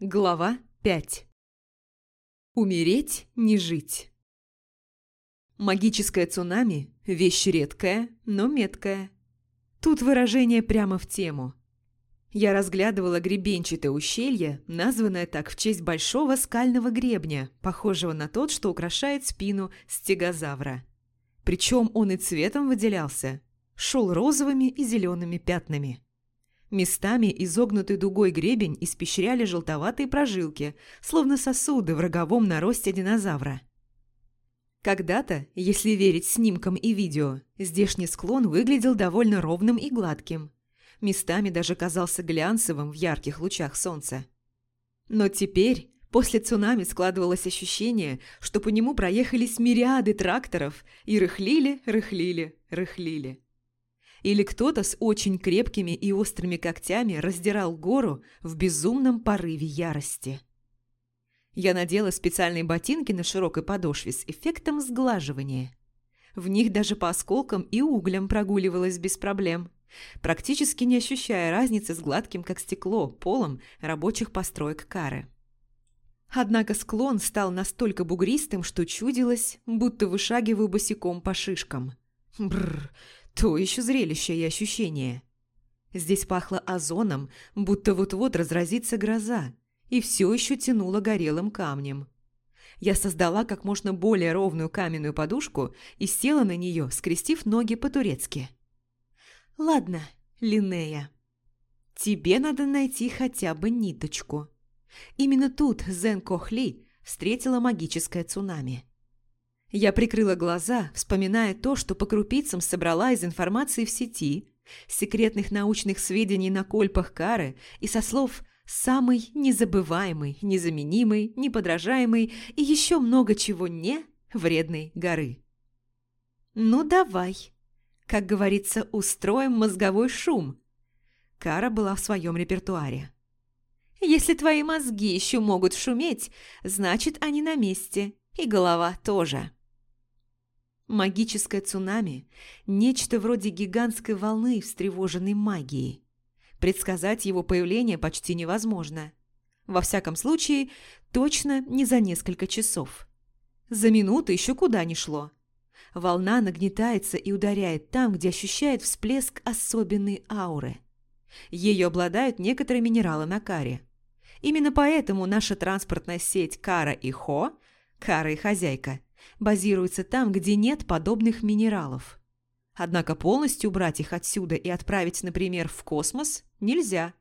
Глава 5 Умереть, не жить. Магическое цунами – вещь редкая, но меткая. Тут выражение прямо в тему. Я разглядывала гребенчатое ущелье, названное так в честь большого скального гребня, похожего на тот, что украшает спину стегозавра. Причем он и цветом выделялся, шел розовыми и зелеными пятнами. Местами изогнутый дугой гребень испещряли желтоватые прожилки, словно сосуды в роговом наросте динозавра. Когда-то, если верить снимкам и видео, здешний склон выглядел довольно ровным и гладким. Местами даже казался глянцевым в ярких лучах солнца. Но теперь, после цунами, складывалось ощущение, что по нему проехались мириады тракторов и рыхлили, рыхлили, рыхлили. Или кто-то с очень крепкими и острыми когтями раздирал гору в безумном порыве ярости. Я надела специальные ботинки на широкой подошве с эффектом сглаживания. В них даже по осколкам и углям прогуливалась без проблем, практически не ощущая разницы с гладким, как стекло, полом рабочих построек кары. Однако склон стал настолько бугристым, что чудилось, будто вышагиваю босиком по шишкам. Бррр, то еще зрелище и ощущение. Здесь пахло озоном, будто вот-вот разразится гроза, и все еще тянуло горелым камнем. Я создала как можно более ровную каменную подушку и села на нее, скрестив ноги по-турецки. «Ладно, Линнея, тебе надо найти хотя бы ниточку». Именно тут Зен Кохли встретила магическое цунами. Я прикрыла глаза, вспоминая то, что по крупицам собрала из информации в сети, секретных научных сведений на кольпах Кары и со слов «самый незабываемый, незаменимый, неподражаемый и еще много чего не вредной горы». «Ну давай», как говорится, устроим мозговой шум. Кара была в своем репертуаре. Если твои мозги еще могут шуметь, значит, они на месте, и голова тоже. Магическое цунами – нечто вроде гигантской волны встревоженной магией. Предсказать его появление почти невозможно. Во всяком случае, точно не за несколько часов. За минуту еще куда ни шло. Волна нагнетается и ударяет там, где ощущает всплеск особенной ауры. Ее обладают некоторые минералы на каре. Именно поэтому наша транспортная сеть Кара и Хо, Кара и Хозяйка – базируется там, где нет подобных минералов. Однако полностью убрать их отсюда и отправить, например, в космос нельзя.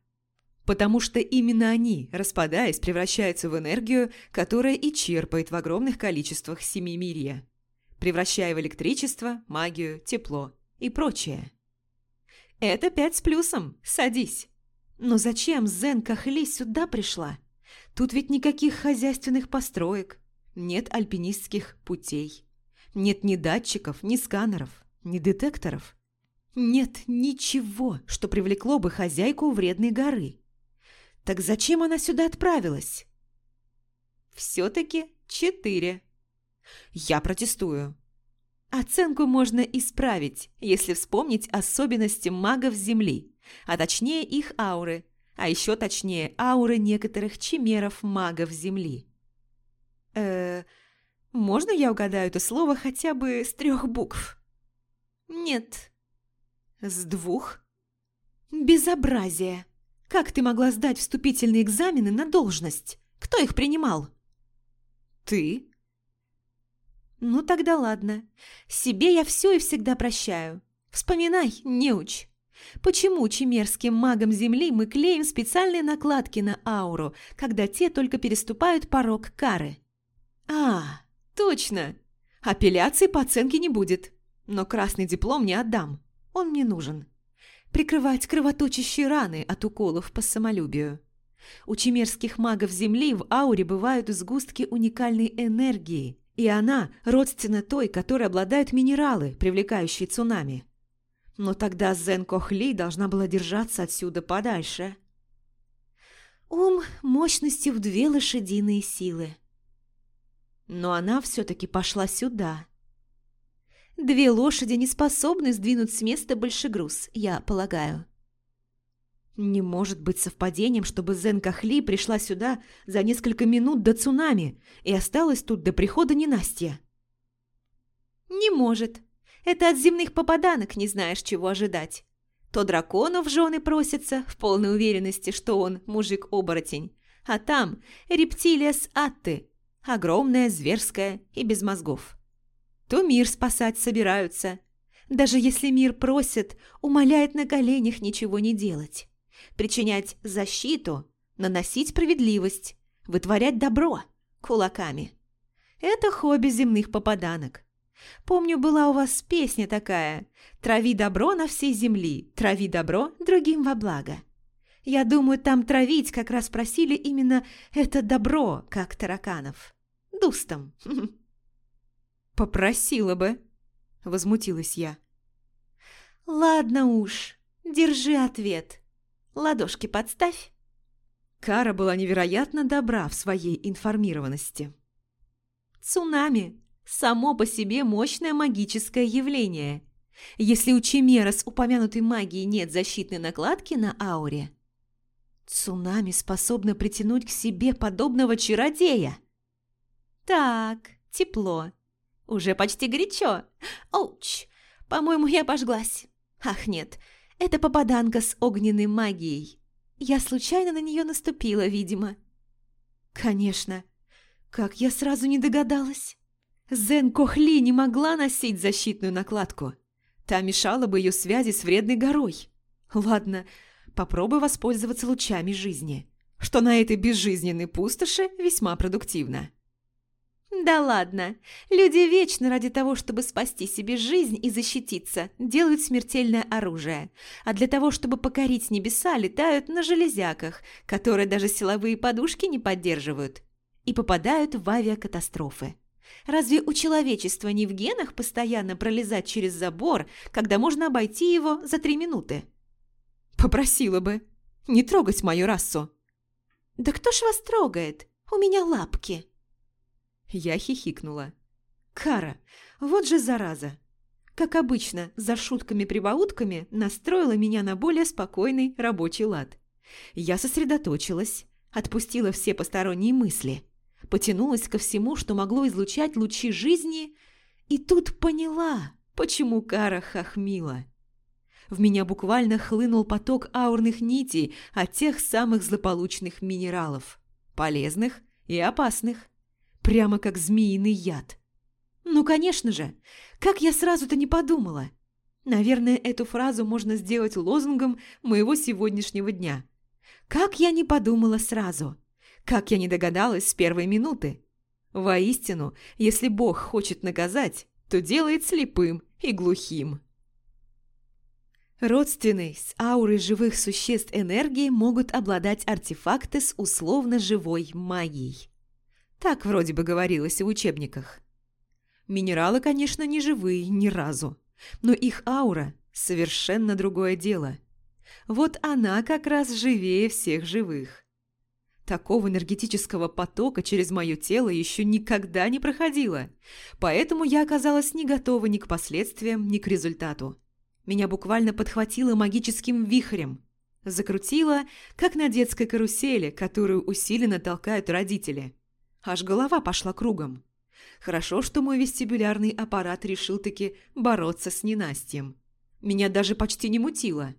Потому что именно они, распадаясь, превращаются в энергию, которая и черпает в огромных количествах семимирья, превращая в электричество, магию, тепло и прочее. Это пять с плюсом, садись. Но зачем Зен Кахли сюда пришла? Тут ведь никаких хозяйственных построек, нет альпинистских путей. Нет ни датчиков, ни сканеров, ни детекторов. Нет ничего, что привлекло бы хозяйку вредной горы. Так зачем она сюда отправилась? Все-таки четыре. Я протестую. Оценку можно исправить, если вспомнить особенности магов Земли, а точнее их ауры, а еще точнее ауры некоторых чимеров магов Земли. Э, можно я угадаю это слово хотя бы с трех букв? Нет. С двух? Безобразие. Как ты могла сдать вступительные экзамены на должность? Кто их принимал? Ты? Ну тогда ладно. Себе я все и всегда прощаю. Вспоминай, неуч. Почему чемерским магам Земли мы клеим специальные накладки на ауру, когда те только переступают порог кары? «А, точно! Апелляции по оценке не будет, но красный диплом не отдам, он мне нужен. Прикрывать кровоточащие раны от уколов по самолюбию. У чемерских магов Земли в ауре бывают сгустки уникальной энергии, и она родственна той, которой обладают минералы, привлекающие цунами. Но тогда Зен Кохли должна была держаться отсюда подальше. Ум мощностью в две лошадиные силы. Но она все-таки пошла сюда. Две лошади не способны сдвинуть с места большегруз, я полагаю. Не может быть совпадением, чтобы Зен Кахли пришла сюда за несколько минут до цунами и осталась тут до прихода ненастья. Не может. Это от земных попаданок не знаешь, чего ожидать. То дракону в жены просится, в полной уверенности, что он мужик-оборотень, а там рептилия с Атты, огромная, зверская и без мозгов. То мир спасать собираются. Даже если мир просит, умоляет на коленях ничего не делать. Причинять защиту, наносить справедливость, вытворять добро кулаками. Это хобби земных попаданок. Помню, была у вас песня такая «Трави добро на всей земли, трави добро другим во благо». Я думаю, там травить как раз просили именно это добро, как тараканов. Дустом. «Попросила бы», — возмутилась я. «Ладно уж, держи ответ. Ладошки подставь». Кара была невероятно добра в своей информированности. «Цунами само по себе мощное магическое явление. Если у Чимера с упомянутой магией нет защитной накладки на ауре, цунами способно притянуть к себе подобного чародея. Так, тепло. Уже почти горячо. Оуч, по-моему, я пожглась. Ах, нет, это попаданка с огненной магией. Я случайно на нее наступила, видимо. Конечно. Как я сразу не догадалась. Зен Кохли не могла носить защитную накладку. Та мешала бы ее связи с вредной горой. Ладно, попробуй воспользоваться лучами жизни, что на этой безжизненной пустоши весьма продуктивно. Да ладно, люди вечно ради того, чтобы спасти себе жизнь и защититься, делают смертельное оружие, а для того, чтобы покорить небеса, летают на железяках, которые даже силовые подушки не поддерживают, и попадают в авиакатастрофы. Разве у человечества не в генах постоянно пролезать через забор, когда можно обойти его за три минуты? Попросила бы. Не трогать мою расу. Да кто ж вас трогает? У меня лапки. Я хихикнула. Кара, вот же зараза. Как обычно, за шутками-прибаутками настроила меня на более спокойный рабочий лад. Я сосредоточилась, отпустила все посторонние мысли – потянулась ко всему, что могло излучать лучи жизни, и тут поняла, почему Кара хохмила. В меня буквально хлынул поток аурных нитей от тех самых злополучных минералов, полезных и опасных, прямо как змеиный яд. Ну, конечно же, как я сразу-то не подумала. Наверное, эту фразу можно сделать лозунгом моего сегодняшнего дня. Как я не подумала сразу – как я не догадалась с первой минуты. Воистину, если Бог хочет наказать, то делает слепым и глухим. Родственной с аурой живых существ энергии могут обладать артефакты с условно-живой магией. Так вроде бы говорилось в учебниках. Минералы, конечно, не живые ни разу, но их аура – совершенно другое дело. Вот она как раз живее всех живых. Такого энергетического потока через мое тело еще никогда не проходило, поэтому я оказалась не готова ни к последствиям, ни к результату. Меня буквально подхватило магическим вихрем, закрутило, как на детской карусели, которую усиленно толкают родители. Аж голова пошла кругом. Хорошо, что мой вестибулярный аппарат решил таки бороться с ненастьем. Меня даже почти не мутило.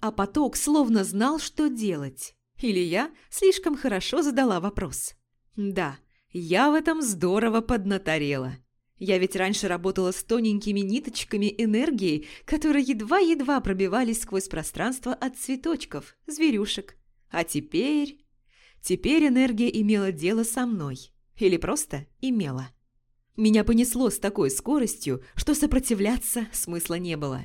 А поток словно знал, что делать. Или я слишком хорошо задала вопрос? Да, я в этом здорово поднаторела. Я ведь раньше работала с тоненькими ниточками энергии, которые едва-едва пробивались сквозь пространство от цветочков, зверюшек. А теперь... Теперь энергия имела дело со мной. Или просто имела. Меня понесло с такой скоростью, что сопротивляться смысла не было.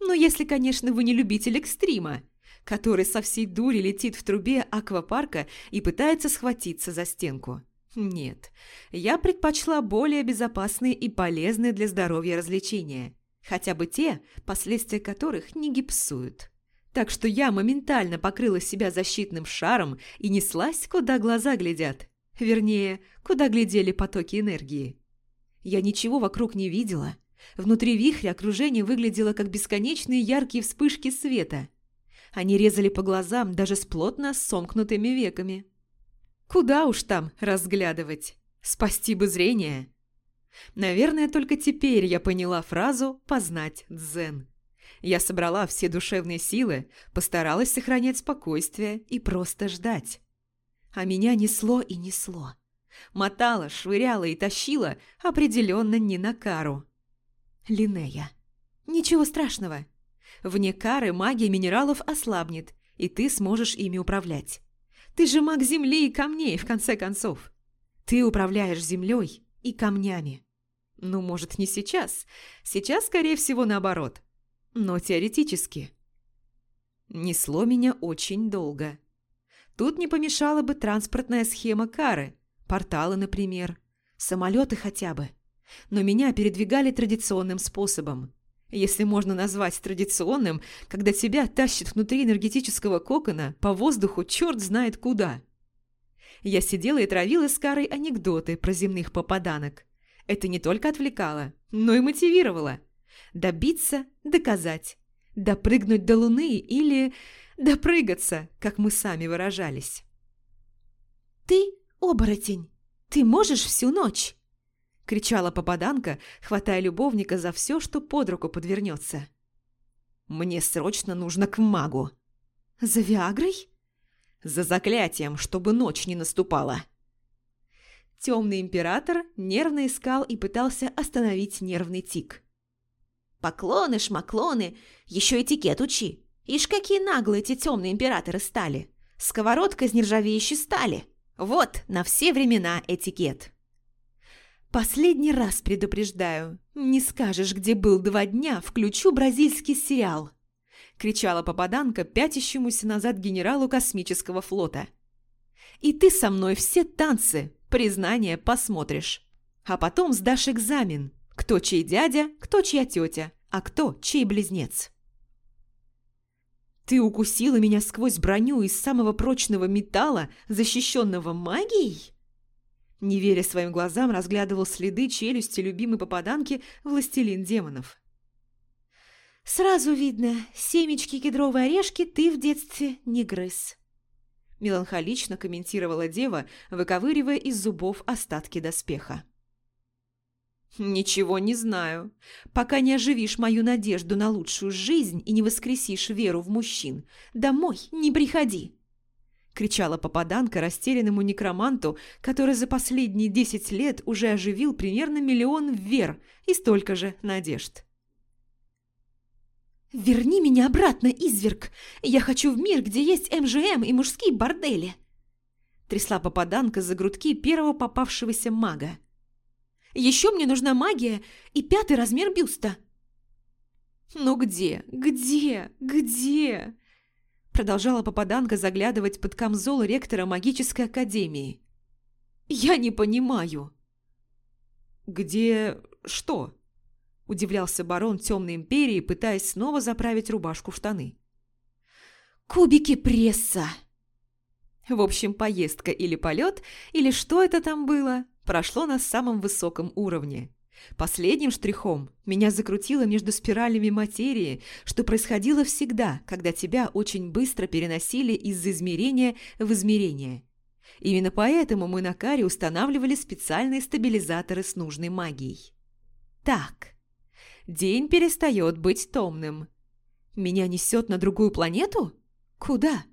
Но если, конечно, вы не любитель экстрима – который со всей дури летит в трубе аквапарка и пытается схватиться за стенку. Нет, я предпочла более безопасные и полезные для здоровья развлечения, хотя бы те, последствия которых не гипсуют. Так что я моментально покрыла себя защитным шаром и неслась, куда глаза глядят. Вернее, куда глядели потоки энергии. Я ничего вокруг не видела. Внутри вихря окружение выглядело как бесконечные яркие вспышки света – Они резали по глазам даже с плотно сомкнутыми веками. Куда уж там разглядывать? Спасти бы зрение. Наверное, только теперь я поняла фразу «познать дзен». Я собрала все душевные силы, постаралась сохранять спокойствие и просто ждать. А меня несло и несло. Мотала, швыряла и тащила определенно не на кару. Линея. Ничего страшного. Вне кары магия минералов ослабнет, и ты сможешь ими управлять. Ты же маг земли и камней, в конце концов. Ты управляешь землей и камнями. Ну, может, не сейчас. Сейчас, скорее всего, наоборот. Но теоретически. Несло меня очень долго. Тут не помешала бы транспортная схема кары. Порталы, например. Самолеты хотя бы. Но меня передвигали традиционным способом. Если можно назвать традиционным, когда тебя тащит внутри энергетического кокона по воздуху черт знает куда. Я сидела и травила с Карой анекдоты про земных попаданок. Это не только отвлекало, но и мотивировало. Добиться, доказать. Допрыгнуть до Луны или допрыгаться, как мы сами выражались. «Ты оборотень! Ты можешь всю ночь!» – кричала попаданка, хватая любовника за все, что под руку подвернется. «Мне срочно нужно к магу». «За Виагрой?» «За заклятием, чтобы ночь не наступала». Темный император нервно искал и пытался остановить нервный тик. «Поклоны, шмаклоны, еще этикет учи. Ишь, какие наглые эти темные императоры стали. Сковородка из нержавеющей стали. Вот, на все времена этикет». «Последний раз предупреждаю. Не скажешь, где был два дня, включу бразильский сериал!» Кричала попаданка пятящемуся назад генералу космического флота. «И ты со мной все танцы, признание посмотришь. А потом сдашь экзамен. Кто чей дядя, кто чья тетя, а кто чей близнец». «Ты укусила меня сквозь броню из самого прочного металла, защищенного магией?» Не веря своим глазам, разглядывал следы челюсти любимой попаданки «Властелин демонов». «Сразу видно, семечки кедровой орешки ты в детстве не грыз», – меланхолично комментировала дева, выковыривая из зубов остатки доспеха. «Ничего не знаю. Пока не оживишь мою надежду на лучшую жизнь и не воскресишь веру в мужчин, домой не приходи!» кричала попаданка растерянному некроманту, который за последние десять лет уже оживил примерно миллион вер и столько же надежд. «Верни меня обратно, изверг! Я хочу в мир, где есть МЖМ и мужские бордели!» Трясла попаданка за грудки первого попавшегося мага. «Еще мне нужна магия и пятый размер бюста!» «Ну где? Где? Где?» Продолжала попаданка заглядывать под камзол ректора магической академии. «Я не понимаю». «Где... что?» Удивлялся барон Темной Империи, пытаясь снова заправить рубашку в штаны. «Кубики пресса!» В общем, поездка или полет, или что это там было, прошло на самом высоком уровне. Последним штрихом меня закрутило между спиралями материи, что происходило всегда, когда тебя очень быстро переносили из измерения в измерение. Именно поэтому мы на каре устанавливали специальные стабилизаторы с нужной магией. Так, день перестает быть томным. Меня несет на другую планету? Куда?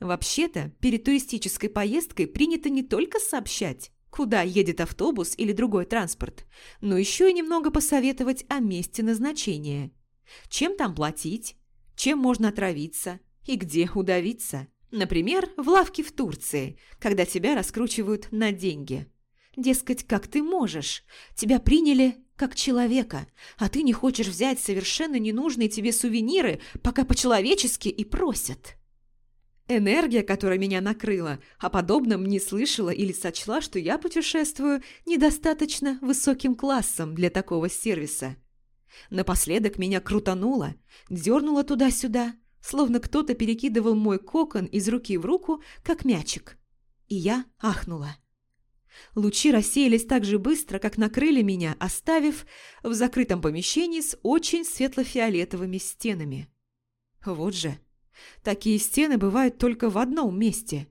Вообще-то, перед туристической поездкой принято не только сообщать, куда едет автобус или другой транспорт, но еще и немного посоветовать о месте назначения. Чем там платить, чем можно отравиться и где удавиться. Например, в лавке в Турции, когда тебя раскручивают на деньги. Дескать, как ты можешь? Тебя приняли как человека, а ты не хочешь взять совершенно ненужные тебе сувениры, пока по-человечески и просят. Энергия, которая меня накрыла, о подобном не слышала или сочла, что я путешествую недостаточно высоким классом для такого сервиса. Напоследок меня крутануло, дернуло туда-сюда, словно кто-то перекидывал мой кокон из руки в руку, как мячик. И я ахнула. Лучи рассеялись так же быстро, как накрыли меня, оставив в закрытом помещении с очень светло-фиолетовыми стенами. Вот же Такие стены бывают только в одном месте.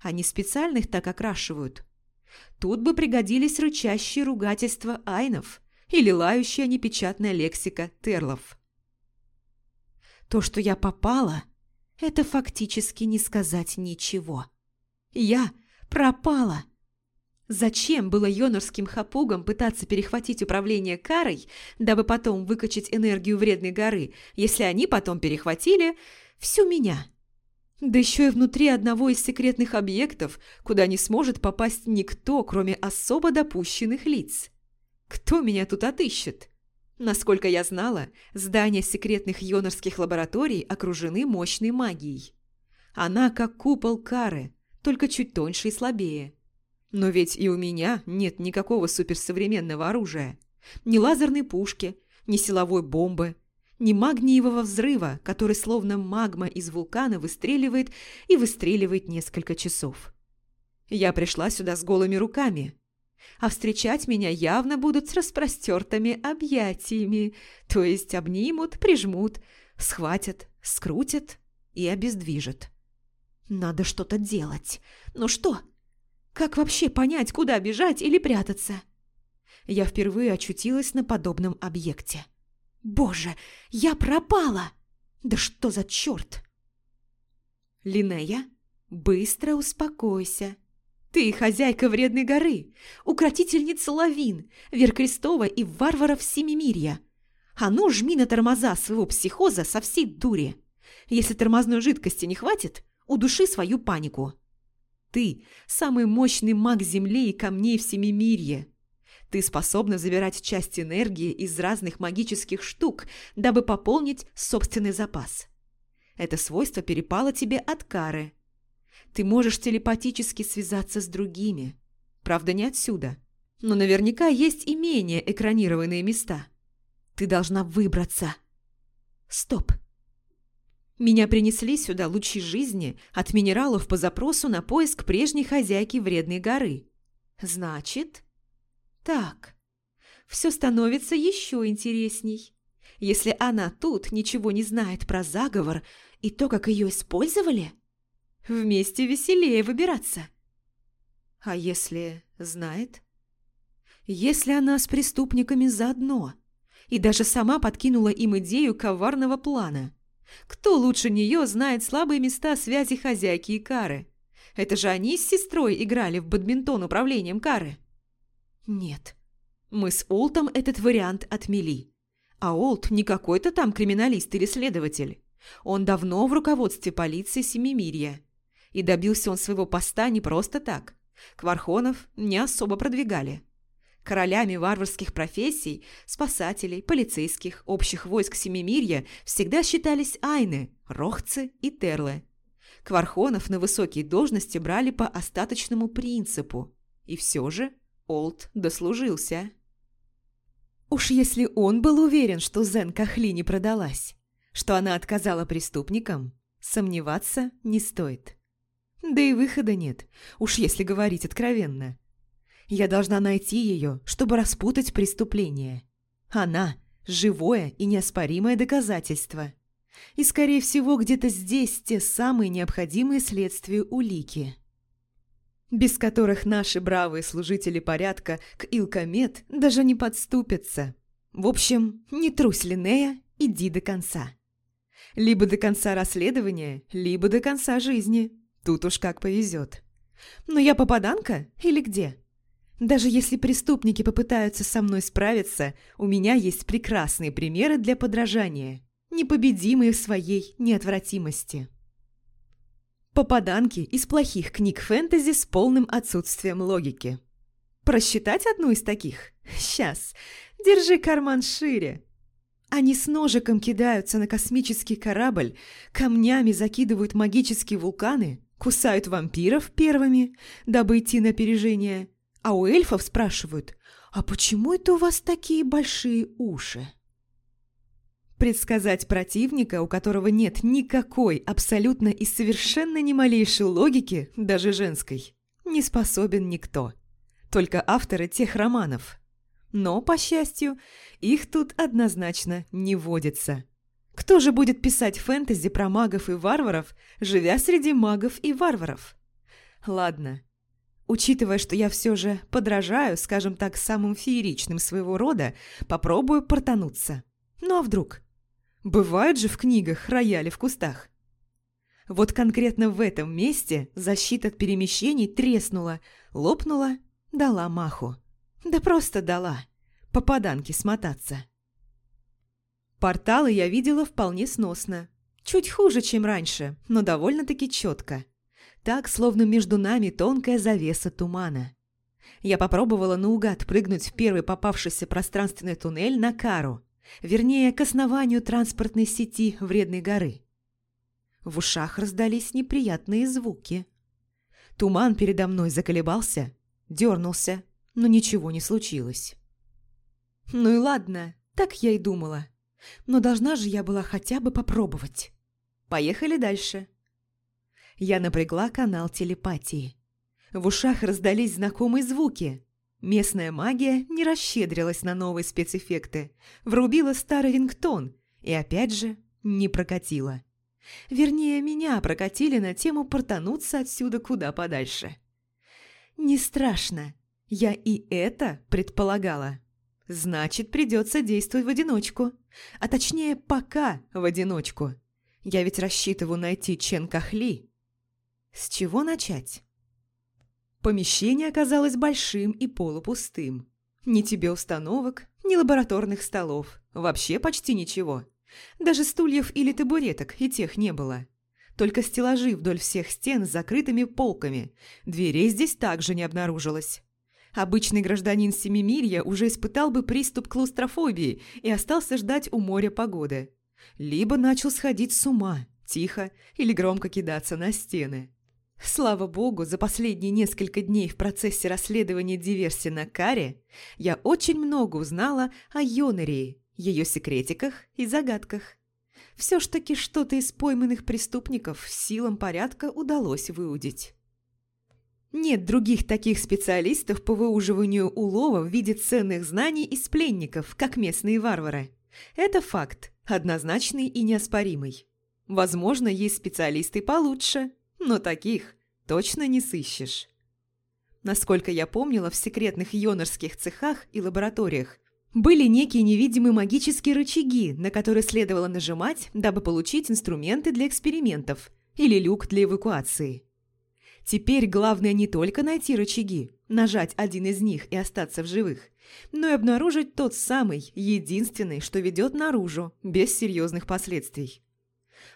Они специально их так окрашивают. Тут бы пригодились рычащие ругательства айнов или лающая непечатная лексика терлов. То, что я попала, это фактически не сказать ничего. Я пропала. Зачем было йонорским хапугам пытаться перехватить управление карой, дабы потом выкачать энергию вредной горы, если они потом перехватили всю меня? Да еще и внутри одного из секретных объектов, куда не сможет попасть никто, кроме особо допущенных лиц. Кто меня тут отыщет? Насколько я знала, здания секретных йонорских лабораторий окружены мощной магией. Она как купол кары, только чуть тоньше и слабее. Но ведь и у меня нет никакого суперсовременного оружия. Ни лазерной пушки, ни силовой бомбы, ни магниевого взрыва, который словно магма из вулкана выстреливает и выстреливает несколько часов. Я пришла сюда с голыми руками, а встречать меня явно будут с распростертыми объятиями, то есть обнимут, прижмут, схватят, скрутят и обездвижат. Надо что-то делать. Ну что? Как вообще понять, куда бежать или прятаться? Я впервые очутилась на подобном объекте. Боже, я пропала! Да что за черт? Линея, быстро успокойся. Ты хозяйка вредной горы, укротительница лавин, Вер Крестова и варваров Семимирья. А ну, жми на тормоза своего психоза со всей дури. Если тормозной жидкости не хватит, удуши свою панику. Ты – самый мощный маг Земли и камней в Семимирье. Ты способна забирать часть энергии из разных магических штук, дабы пополнить собственный запас. Это свойство перепало тебе от кары – ты можешь телепатически связаться с другими. Правда, не отсюда. Но наверняка есть и менее экранированные места. Ты должна выбраться. Стоп. Меня принесли сюда лучи жизни от минералов по запросу на поиск прежней хозяйки вредной горы. Значит... Так. Все становится еще интересней. Если она тут ничего не знает про заговор и то, как ее использовали... Вместе веселее выбираться. А если знает? Если она с преступниками заодно и даже сама подкинула им идею коварного плана? Кто лучше нее знает слабые места связи хозяйки и Кары? Это же они с сестрой играли в бадминтон управлением Кары. Нет, мы с Олтом этот вариант отмели. А Олт не какой-то там криминалист или следователь. Он давно в руководстве полиции Семимирья. И добился он своего поста не просто так. Квархонов не особо продвигали. Королями варварских профессий, спасателей, полицейских, общих войск Семимирья всегда считались айны, рохцы и терлы. Квархонов на высокие должности брали по остаточному принципу. И все же Олд дослужился. Уж если он был уверен, что Зен Кахли не продалась, что она отказала преступникам, сомневаться не стоит. Да и выхода нет, уж если говорить откровенно. Я должна найти ее, чтобы распутать преступление. Она – живое и неоспоримое доказательство. И, скорее всего, где-то здесь те самые необходимые следствию улики. Без которых наши бравые служители порядка к Илкомет даже не подступятся. В общем, не трусь, Линея, иди до конца. Либо до конца расследования, либо до конца жизни. Тут уж как повезет. Но я попаданка или где? Даже если преступники попытаются со мной справиться, у меня есть прекрасные примеры для подражания, непобедимые в своей неотвратимости. Попаданки из плохих книг фэнтези с полным отсутствием логики. Просчитать одну из таких? Сейчас. Держи карман шире. Они с ножиком кидаются на космический корабль, камнями закидывают магические вулканы, Кусают вампиров первыми, дабы идти на опережение. А у эльфов спрашивают, а почему это у вас такие большие уши? Предсказать противника, у которого нет никакой, абсолютно и совершенно ни малейшей логики, даже женской, не способен никто. Только авторы тех романов. Но, по счастью, их тут однозначно не водится. Кто же будет писать фэнтези про магов и варваров, живя среди магов и варваров? Ладно. Учитывая, что я все же подражаю, скажем так, самым фееричным своего рода, попробую портануться. Ну а вдруг? Бывают же в книгах рояли в кустах. Вот конкретно в этом месте защита от перемещений треснула, лопнула, дала маху. Да просто дала. Попаданки смотаться. Порталы я видела вполне сносно. Чуть хуже, чем раньше, но довольно-таки четко. Так, словно между нами тонкая завеса тумана. Я попробовала наугад прыгнуть в первый попавшийся пространственный туннель на Кару, вернее, к основанию транспортной сети Вредной горы. В ушах раздались неприятные звуки. Туман передо мной заколебался, дернулся, но ничего не случилось. Ну и ладно, так я и думала. Но должна же я была хотя бы попробовать. Поехали дальше. Я напрягла канал телепатии. В ушах раздались знакомые звуки. Местная магия не расщедрилась на новые спецэффекты. Врубила старый рингтон и опять же не прокатила. Вернее, меня прокатили на тему портануться отсюда куда подальше. Не страшно. Я и это предполагала. Значит, придется действовать в одиночку. А точнее, пока в одиночку. Я ведь рассчитываю найти Чен Кахли. С чего начать? Помещение оказалось большим и полупустым. Ни тебе установок, ни лабораторных столов. Вообще почти ничего. Даже стульев или табуреток и тех не было. Только стеллажи вдоль всех стен с закрытыми полками. Дверей здесь также не обнаружилось. Обычный гражданин Семимирья уже испытал бы приступ клаустрофобии и остался ждать у моря погоды. Либо начал сходить с ума, тихо или громко кидаться на стены. Слава богу, за последние несколько дней в процессе расследования диверсии на Каре я очень много узнала о Йонерии, ее секретиках и загадках. Все ж таки что-то из пойманных преступников силам порядка удалось выудить. Нет других таких специалистов по выуживанию улова в виде ценных знаний из пленников, как местные варвары. Это факт, однозначный и неоспоримый. Возможно, есть специалисты получше, но таких точно не сыщешь. Насколько я помнила, в секретных йонорских цехах и лабораториях были некие невидимые магические рычаги, на которые следовало нажимать, дабы получить инструменты для экспериментов или люк для эвакуации. Теперь главное не только найти рычаги, нажать один из них и остаться в живых, но и обнаружить тот самый, единственный, что ведет наружу, без серьезных последствий.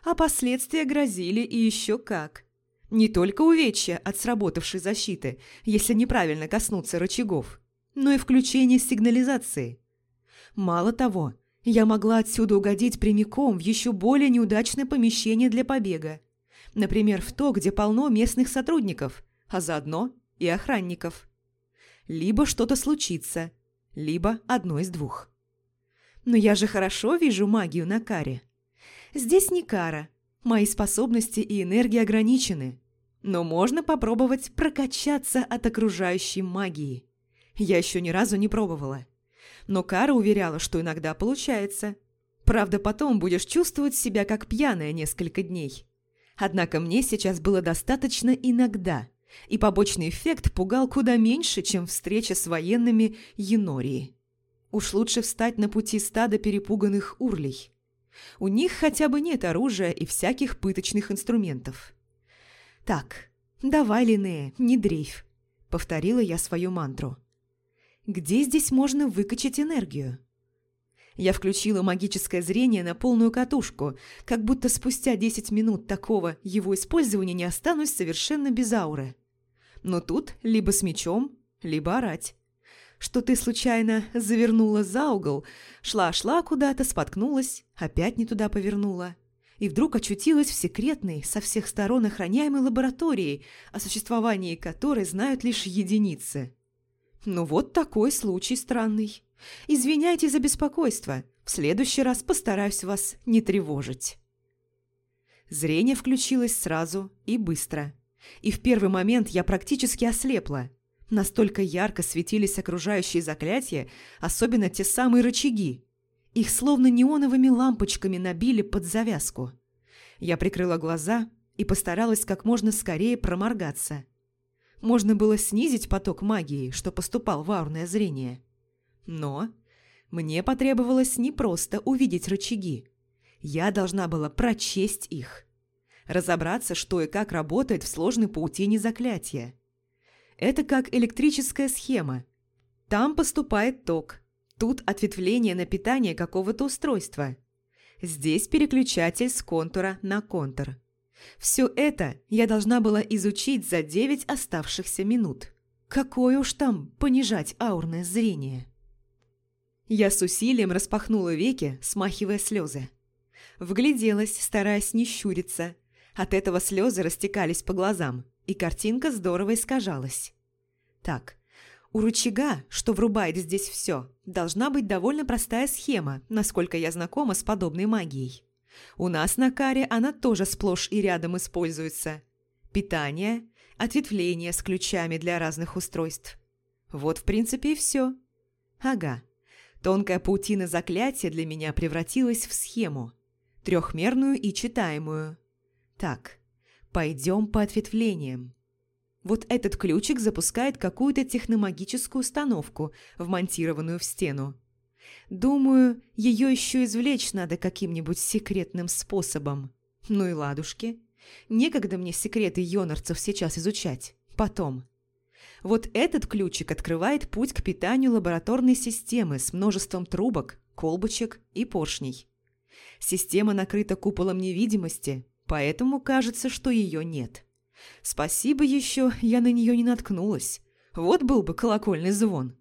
А последствия грозили и еще как. Не только увечья от сработавшей защиты, если неправильно коснуться рычагов, но и включение сигнализации. Мало того, я могла отсюда угодить прямиком в еще более неудачное помещение для побега. Например, в то, где полно местных сотрудников, а заодно и охранников. Либо что-то случится, либо одно из двух. Но я же хорошо вижу магию на каре. Здесь не кара, мои способности и энергия ограничены, но можно попробовать прокачаться от окружающей магии. Я еще ни разу не пробовала. Но Кара уверяла, что иногда получается. Правда, потом будешь чувствовать себя как пьяная несколько дней. Однако мне сейчас было достаточно иногда, и побочный эффект пугал куда меньше, чем встреча с военными Енории. Уж лучше встать на пути стада перепуганных урлей. У них хотя бы нет оружия и всяких пыточных инструментов. «Так, давай, Линнея, не дрейфь», — повторила я свою мантру. «Где здесь можно выкачать энергию?» Я включила магическое зрение на полную катушку, как будто спустя 10 минут такого его использования не останусь совершенно без ауры. Но тут либо с мечом, либо орать. Что ты случайно завернула за угол, шла-шла куда-то, споткнулась, опять не туда повернула. И вдруг очутилась в секретной, со всех сторон охраняемой лаборатории, о существовании которой знают лишь единицы. Ну вот такой случай странный. Извиняйте за беспокойство. В следующий раз постараюсь вас не тревожить. Зрение включилось сразу и быстро. И в первый момент я практически ослепла. Настолько ярко светились окружающие заклятия, особенно те самые рычаги. Их словно неоновыми лампочками набили под завязку. Я прикрыла глаза и постаралась как можно скорее проморгаться. Можно было снизить поток магии, что поступал в аурное зрение. Но мне потребовалось не просто увидеть рычаги. Я должна была прочесть их. Разобраться, что и как работает в сложной паутине заклятия. Это как электрическая схема. Там поступает ток. Тут ответвление на питание какого-то устройства. Здесь переключатель с контура на контур. Все это я должна была изучить за девять оставшихся минут. Какое уж там понижать аурное зрение. Я с усилием распахнула веки, смахивая слезы. Вгляделась, стараясь не щуриться. От этого слезы растекались по глазам, и картинка здорово искажалась. Так, у рычага, что врубает здесь все, должна быть довольно простая схема, насколько я знакома с подобной магией. У нас на каре она тоже сплошь и рядом используется. Питание, ответвление с ключами для разных устройств. Вот, в принципе, и все. Ага. Тонкая паутина заклятия для меня превратилась в схему. Трехмерную и читаемую. Так, пойдем по ответвлениям. Вот этот ключик запускает какую-то техномагическую установку, вмонтированную в стену. Думаю, ее еще извлечь надо каким-нибудь секретным способом. Ну и ладушки. Некогда мне секреты йонарцев сейчас изучать. Потом. Вот этот ключик открывает путь к питанию лабораторной системы с множеством трубок, колбочек и поршней. Система накрыта куполом невидимости, поэтому кажется, что ее нет. Спасибо еще, я на нее не наткнулась. Вот был бы колокольный звон.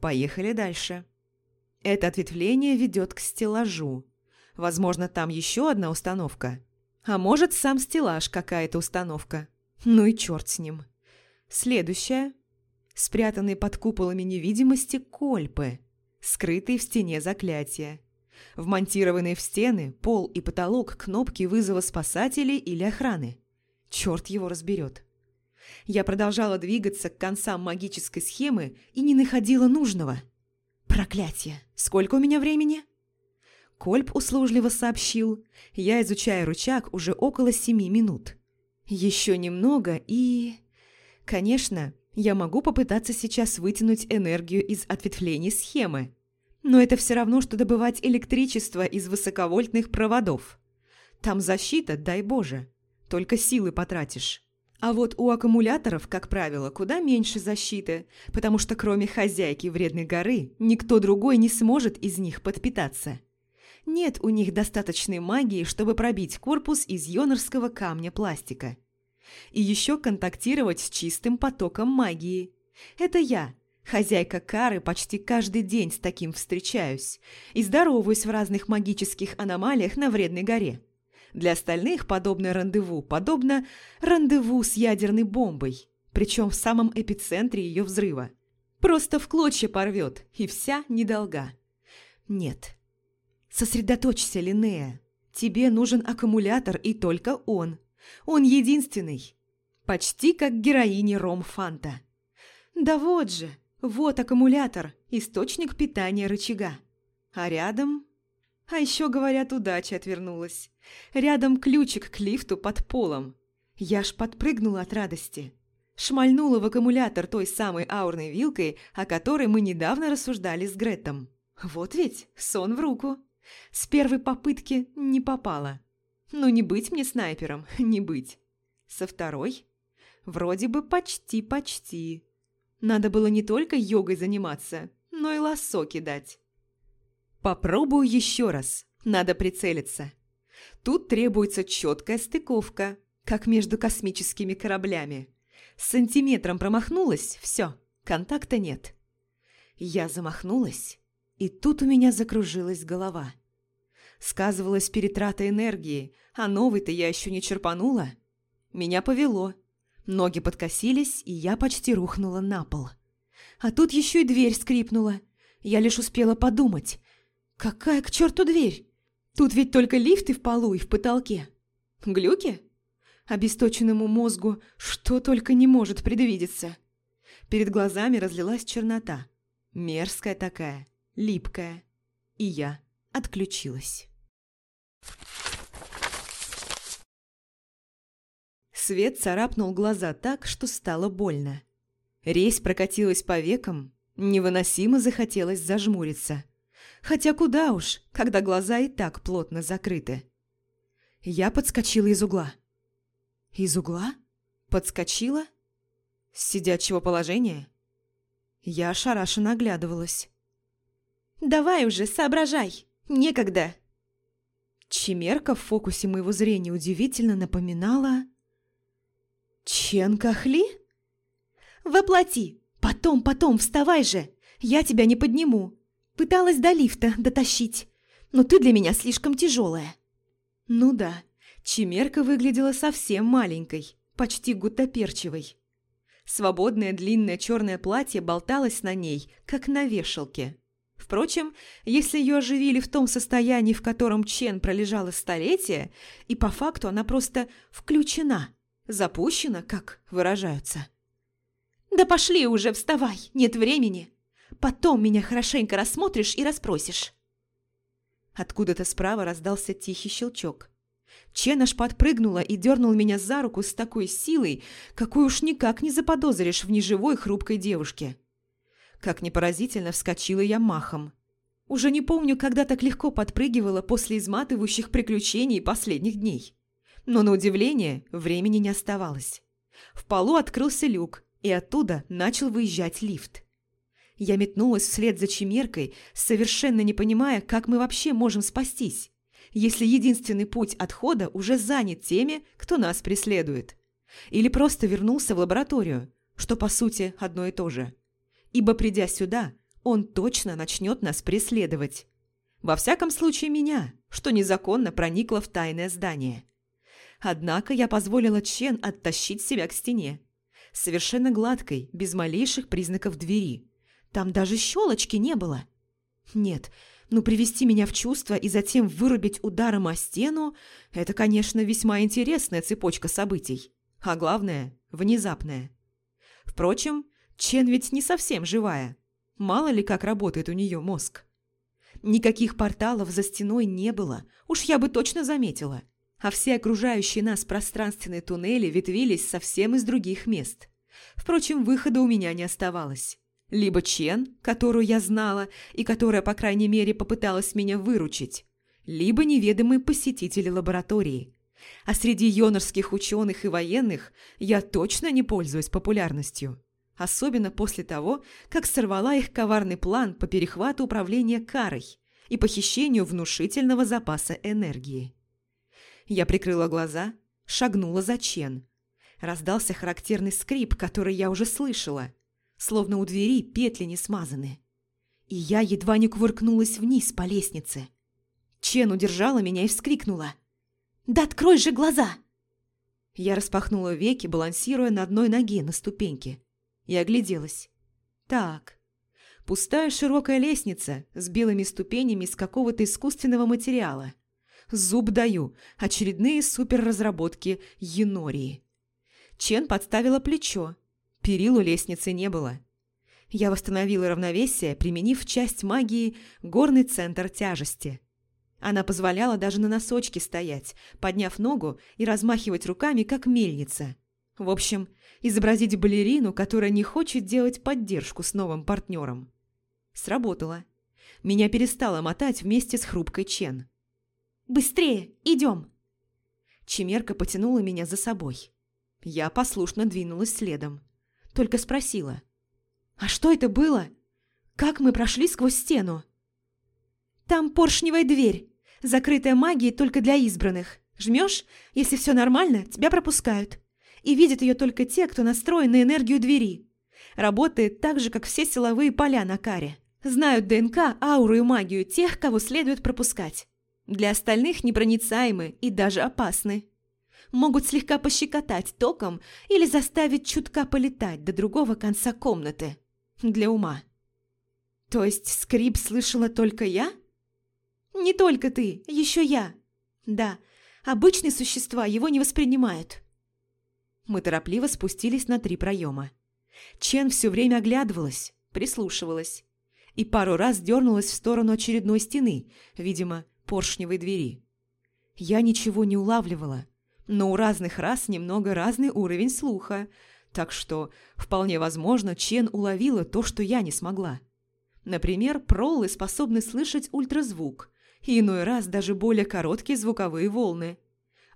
Поехали дальше. Это ответвление ведет к стеллажу. Возможно, там еще одна установка. А может, сам стеллаж какая-то установка. Ну и черт с ним. Следующая. Спрятанные под куполами невидимости кольпы, скрытые в стене заклятия. Вмонтированные в стены, пол и потолок кнопки вызова спасателей или охраны. Черт его разберет. Я продолжала двигаться к концам магической схемы и не находила нужного – Проклятие! Сколько у меня времени? Кольп услужливо сообщил. Я изучаю рычаг уже около семи минут. Еще немного и... Конечно, я могу попытаться сейчас вытянуть энергию из ответвлений схемы. Но это все равно, что добывать электричество из высоковольтных проводов. Там защита, дай боже. Только силы потратишь. А вот у аккумуляторов, как правило, куда меньше защиты, потому что кроме хозяйки вредной горы никто другой не сможет из них подпитаться. Нет у них достаточной магии, чтобы пробить корпус из йонорского камня-пластика. И еще контактировать с чистым потоком магии. Это я, хозяйка Кары, почти каждый день с таким встречаюсь и здороваюсь в разных магических аномалиях на вредной горе. Для остальных подобное рандеву подобно рандеву с ядерной бомбой, причем в самом эпицентре ее взрыва. Просто в клочья порвет, и вся недолга. Нет. Сосредоточься, Линнея. Тебе нужен аккумулятор, и только он. Он единственный. Почти как героине Ром Фанта. Да вот же, вот аккумулятор, источник питания рычага. А рядом а еще, говорят, удача отвернулась. Рядом ключик к лифту под полом. Я ж подпрыгнула от радости. Шмальнула в аккумулятор той самой аурной вилкой, о которой мы недавно рассуждали с Греттом. Вот ведь, сон в руку. С первой попытки не попала. Ну, не быть мне снайпером, не быть. Со второй? Вроде бы почти-почти. Надо было не только йогой заниматься, но и лассо кидать. Попробую еще раз. Надо прицелиться. Тут требуется четкая стыковка, как между космическими кораблями. С сантиметром промахнулась, все, контакта нет. Я замахнулась, и тут у меня закружилась голова. Сказывалась перетрата энергии, а новый-то я еще не черпанула. Меня повело. Ноги подкосились, и я почти рухнула на пол. А тут еще и дверь скрипнула. Я лишь успела подумать. Какая к черту дверь? Тут ведь только лифты в полу и в потолке. Глюки? Обесточенному мозгу что только не может предвидеться. Перед глазами разлилась чернота. Мерзкая такая, липкая. и я отключилась. Свет царапнул глаза так, что стало больно. Резь прокатилась по векам, невыносимо захотелось зажмуриться. Хотя куда уж, когда глаза и так плотно закрыты. Я подскочила из угла. Из угла? Подскочила? С сидячего положения? Я ошарашенно оглядывалась. «Давай уже, соображай! Некогда!» Чемерка в фокусе моего зрения удивительно напоминала... Чен Кахли? «Воплоти! Потом, потом, вставай же! Я тебя не подниму! Пыталась до лифта дотащить, но ты для меня слишком тяжелая!» Ну да, Чемерка выглядела совсем маленькой, почти гуттаперчевой. Свободное длинное черное платье болталось на ней, как на вешалке. Впрочем, если ее оживили в том состоянии, в котором Чен пролежала столетие, и по факту она просто включена, запущена, как выражаются. «Да пошли уже, вставай, нет времени. Потом меня хорошенько рассмотришь и расспросишь». Откуда-то справа раздался тихий щелчок. Чен аж подпрыгнула и дернул меня за руку с такой силой, какую уж никак не заподозришь в неживой хрупкой девушке. Как ни поразительно, вскочила я махом. Уже не помню, когда так легко подпрыгивала после изматывающих приключений последних дней. Но на удивление времени не оставалось. В полу открылся люк, и оттуда начал выезжать лифт. Я метнулась вслед за чемеркой, совершенно не понимая, как мы вообще можем спастись если единственный путь отхода уже занят теми, кто нас преследует. Или просто вернулся в лабораторию, что по сути одно и то же. Ибо придя сюда, он точно начнет нас преследовать. Во всяком случае меня, что незаконно проникло в тайное здание. Однако я позволила Чен оттащить себя к стене. Совершенно гладкой, без малейших признаков двери. Там даже щелочки не было. Нет, ну, привести меня в чувство и затем вырубить ударом о стену – это, конечно, весьма интересная цепочка событий. А главное – внезапная. Впрочем, Чен ведь не совсем живая. Мало ли как работает у нее мозг. Никаких порталов за стеной не было, уж я бы точно заметила. А все окружающие нас пространственные туннели ветвились совсем из других мест. Впрочем, выхода у меня не оставалось. Либо Чен, которую я знала и которая, по крайней мере, попыталась меня выручить, либо неведомые посетители лаборатории. А среди йонорских ученых и военных я точно не пользуюсь популярностью. Особенно после того, как сорвала их коварный план по перехвату управления карой и похищению внушительного запаса энергии. Я прикрыла глаза, шагнула за Чен. Раздался характерный скрип, который я уже слышала – словно у двери петли не смазаны. И я едва не кувыркнулась вниз по лестнице. Чен удержала меня и вскрикнула. «Да открой же глаза!» Я распахнула веки, балансируя на одной ноге на ступеньке, и огляделась. Так, пустая широкая лестница с белыми ступенями из какого-то искусственного материала. Зуб даю, очередные суперразработки Енории. Чен подставила плечо, Перил лестницы не было. Я восстановила равновесие, применив часть магии горный центр тяжести. Она позволяла даже на носочке стоять, подняв ногу и размахивать руками, как мельница. В общем, изобразить балерину, которая не хочет делать поддержку с новым партнером. Сработало. Меня перестало мотать вместе с хрупкой Чен. «Быстрее! Идем!» Чемерка потянула меня за собой. Я послушно двинулась следом только спросила. «А что это было? Как мы прошли сквозь стену?» «Там поршневая дверь, закрытая магией только для избранных. Жмешь, если все нормально, тебя пропускают. И видят ее только те, кто настроен на энергию двери. Работает так же, как все силовые поля на каре. Знают ДНК, ауру и магию тех, кого следует пропускать. Для остальных непроницаемы и даже опасны могут слегка пощекотать током или заставить чутка полетать до другого конца комнаты. Для ума. То есть скрип слышала только я? Не только ты, еще я. Да, обычные существа его не воспринимают. Мы торопливо спустились на три проема. Чен все время оглядывалась, прислушивалась. и пару раз дернулась в сторону очередной стены, видимо, поршневой двери. Я ничего не улавливала, но у разных рас немного разный уровень слуха, так что, вполне возможно, Чен уловила то, что я не смогла. Например, проллы способны слышать ультразвук, и иной раз даже более короткие звуковые волны.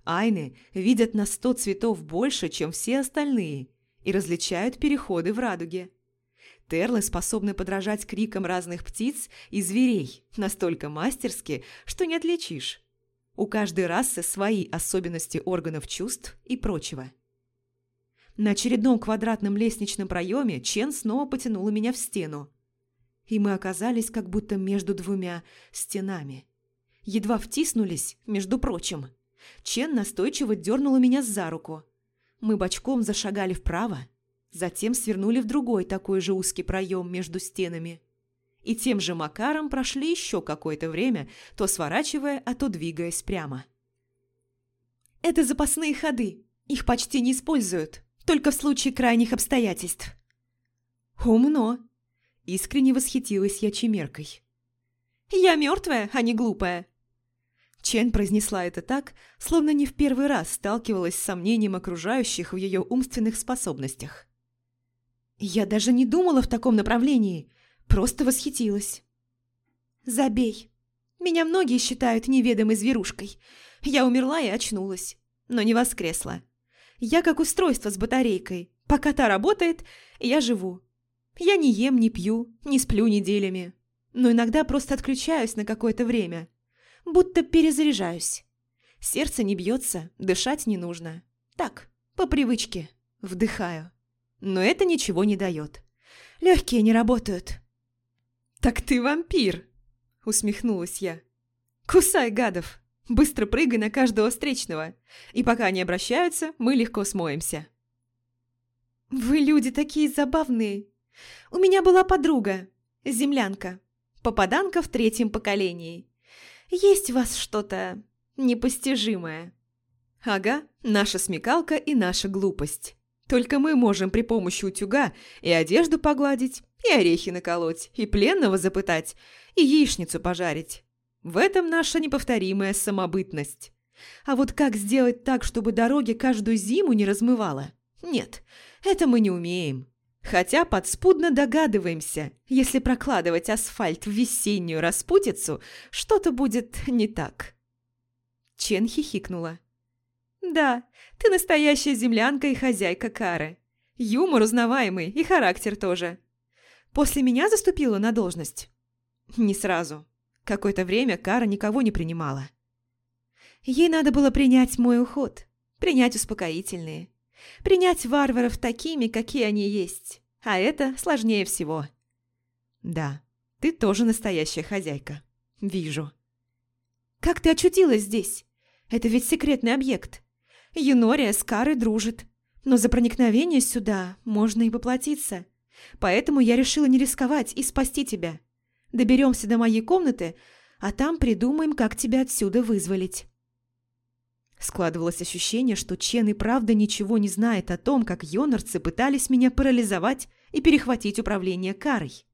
Айны видят на сто цветов больше, чем все остальные, и различают переходы в радуге. Терлы способны подражать крикам разных птиц и зверей настолько мастерски, что не отличишь. У каждой расы свои особенности органов чувств и прочего. На очередном квадратном лестничном проеме Чен снова потянула меня в стену. И мы оказались как будто между двумя стенами. Едва втиснулись, между прочим. Чен настойчиво дернула меня за руку. Мы бочком зашагали вправо, Затем свернули в другой такой же узкий проем между стенами. И тем же макаром прошли еще какое-то время, то сворачивая, а то двигаясь прямо. «Это запасные ходы. Их почти не используют. Только в случае крайних обстоятельств». «Умно!» – искренне восхитилась я чемеркой. «Я мертвая, а не глупая!» Чен произнесла это так, словно не в первый раз сталкивалась с сомнением окружающих в ее умственных способностях. Я даже не думала в таком направлении, просто восхитилась. Забей. Меня многие считают неведомой зверушкой. Я умерла и очнулась, но не воскресла. Я как устройство с батарейкой. Пока та работает, я живу. Я не ем, не пью, не сплю неделями. Но иногда просто отключаюсь на какое-то время. Будто перезаряжаюсь. Сердце не бьется, дышать не нужно. Так, по привычке. Вдыхаю но это ничего не дает. Легкие не работают. «Так ты вампир!» – усмехнулась я. «Кусай, гадов! Быстро прыгай на каждого встречного, и пока они обращаются, мы легко смоемся». «Вы люди такие забавные! У меня была подруга, землянка, попаданка в третьем поколении. Есть в вас что-то непостижимое». «Ага, наша смекалка и наша глупость». Только мы можем при помощи утюга и одежду погладить, и орехи наколоть, и пленного запытать, и яичницу пожарить. В этом наша неповторимая самобытность. А вот как сделать так, чтобы дороги каждую зиму не размывало? Нет, это мы не умеем. Хотя подспудно догадываемся, если прокладывать асфальт в весеннюю распутицу, что-то будет не так. Чен хихикнула. «Да, ты настоящая землянка и хозяйка Кары. Юмор узнаваемый и характер тоже. После меня заступила на должность?» «Не сразу. Какое-то время Кара никого не принимала. Ей надо было принять мой уход, принять успокоительные, принять варваров такими, какие они есть, а это сложнее всего». «Да, ты тоже настоящая хозяйка. Вижу». «Как ты очутилась здесь? Это ведь секретный объект. Юнория с Карой дружит. Но за проникновение сюда можно и поплатиться. Поэтому я решила не рисковать и спасти тебя. Доберемся до моей комнаты, а там придумаем, как тебя отсюда вызволить». Складывалось ощущение, что Чен и правда ничего не знает о том, как йонарцы пытались меня парализовать и перехватить управление карой.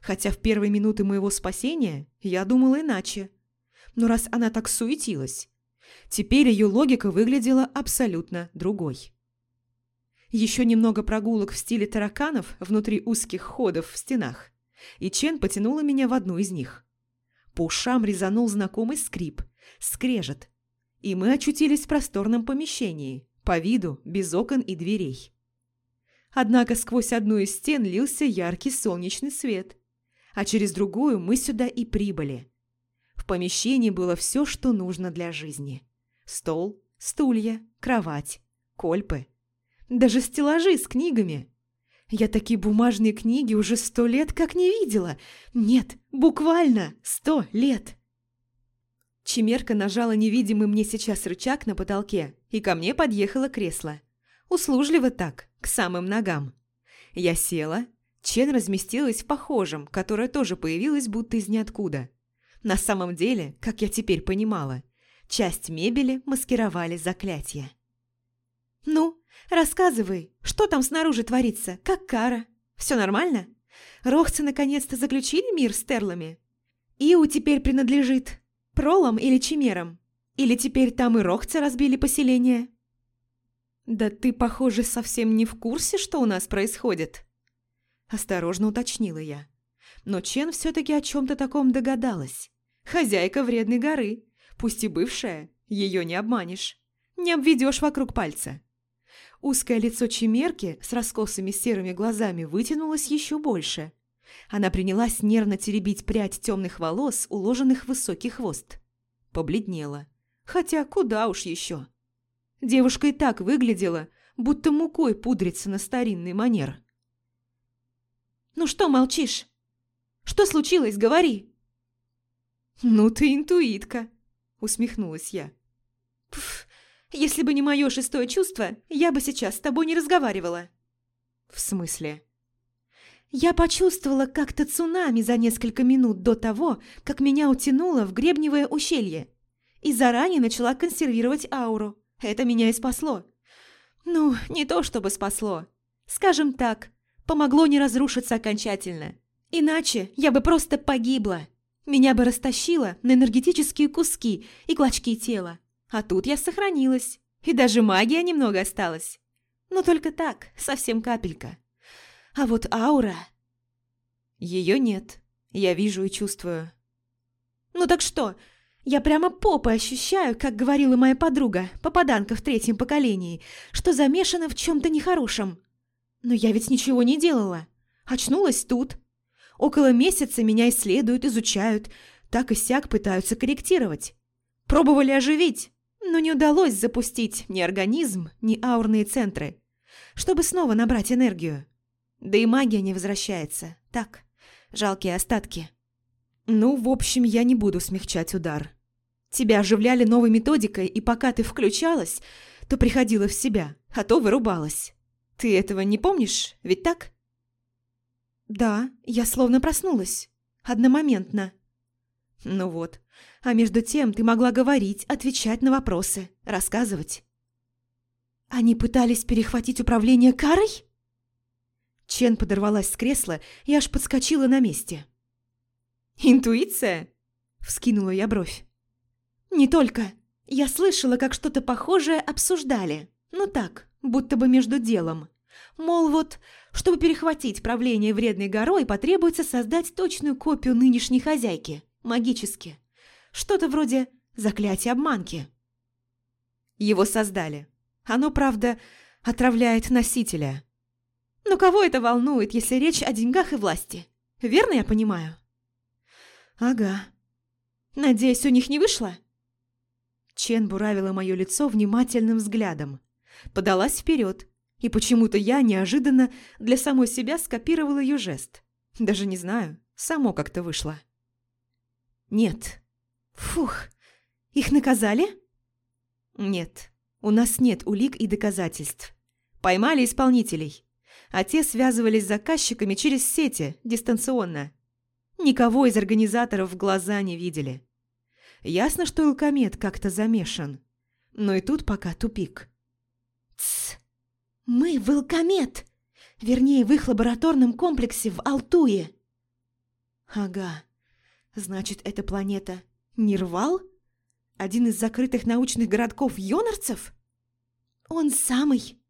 Хотя в первые минуты моего спасения я думала иначе. Но раз она так суетилась, Теперь ее логика выглядела абсолютно другой. Еще немного прогулок в стиле тараканов внутри узких ходов в стенах, и Чен потянула меня в одну из них. По ушам резанул знакомый скрип, скрежет, и мы очутились в просторном помещении, по виду без окон и дверей. Однако сквозь одну из стен лился яркий солнечный свет, а через другую мы сюда и прибыли. Помещении было все, что нужно для жизни. Стол, стулья, кровать, кольпы. Даже стеллажи с книгами. Я такие бумажные книги уже сто лет как не видела. Нет, буквально сто лет. Чемерка нажала невидимый мне сейчас рычаг на потолке, и ко мне подъехало кресло. Услужливо так, к самым ногам. Я села, Чен разместилась в похожем, которое тоже появилось будто из ниоткуда. На самом деле, как я теперь понимала, Часть мебели маскировали заклятия. «Ну, рассказывай, что там снаружи творится, как кара? Все нормально? Рохцы наконец-то заключили мир с терлами? Иу теперь принадлежит пролам или чимерам? Или теперь там и рохцы разбили поселение? Да ты, похоже, совсем не в курсе, что у нас происходит. Осторожно уточнила я. Но Чен все-таки о чем-то таком догадалась. Хозяйка вредной горы, пусть и бывшая, ее не обманешь. Не обведешь вокруг пальца. Узкое лицо Чемерки с раскосыми серыми глазами вытянулось еще больше. Она принялась нервно теребить прядь темных волос, уложенных в высокий хвост. Побледнела. Хотя куда уж еще. Девушка и так выглядела, будто мукой пудрится на старинный манер. «Ну что молчишь? Что случилось? Говори!» «Ну ты интуитка!» – усмехнулась я. «Пф, если бы не мое шестое чувство, я бы сейчас с тобой не разговаривала». «В смысле?» Я почувствовала как-то цунами за несколько минут до того, как меня утянуло в гребневое ущелье. И заранее начала консервировать ауру. Это меня и спасло. Ну, не то чтобы спасло. Скажем так, помогло не разрушиться окончательно. Иначе я бы просто погибла. Меня бы растащило на энергетические куски и клочки тела. А тут я сохранилась. И даже магия немного осталась. Но только так, совсем капелька. А вот аура... Ее нет. Я вижу и чувствую. Ну так что? Я прямо попой ощущаю, как говорила моя подруга, попаданка в третьем поколении, что замешана в чем-то нехорошем. Но я ведь ничего не делала. Очнулась тут. Около месяца меня исследуют, изучают, так и сяк пытаются корректировать. Пробовали оживить, но не удалось запустить ни организм, ни аурные центры, чтобы снова набрать энергию. Да и магия не возвращается. Так, жалкие остатки. Ну, в общем, я не буду смягчать удар. Тебя оживляли новой методикой, и пока ты включалась, то приходила в себя, а то вырубалась. Ты этого не помнишь, ведь так? Да, я словно проснулась. Одномоментно. Ну вот. А между тем ты могла говорить, отвечать на вопросы, рассказывать. Они пытались перехватить управление карой? Чен подорвалась с кресла и аж подскочила на месте. «Интуиция?» – вскинула я бровь. «Не только. Я слышала, как что-то похожее обсуждали. Ну так, будто бы между делом. Мол, вот, чтобы перехватить правление вредной горой, потребуется создать точную копию нынешней хозяйки, магически. Что-то вроде заклятия обманки». Его создали. Оно, правда, отравляет носителя. Но кого это волнует, если речь о деньгах и власти? Верно я понимаю? Ага. Надеюсь, у них не вышло? Чен буравила мое лицо внимательным взглядом. Подалась вперед, и почему-то я неожиданно для самой себя скопировала ее жест. Даже не знаю, само как-то вышло. Нет. Фух, их наказали? Нет, у нас нет улик и доказательств. Поймали исполнителей а те связывались с заказчиками через сети, дистанционно. Никого из организаторов в глаза не видели. Ясно, что Илкомет как-то замешан. Но и тут пока тупик. Тсс! Мы в Илкомет! Вернее, в их лабораторном комплексе в Алтуе. Ага. Значит, эта планета Нирвал? Один из закрытых научных городков йонарцев? Он самый.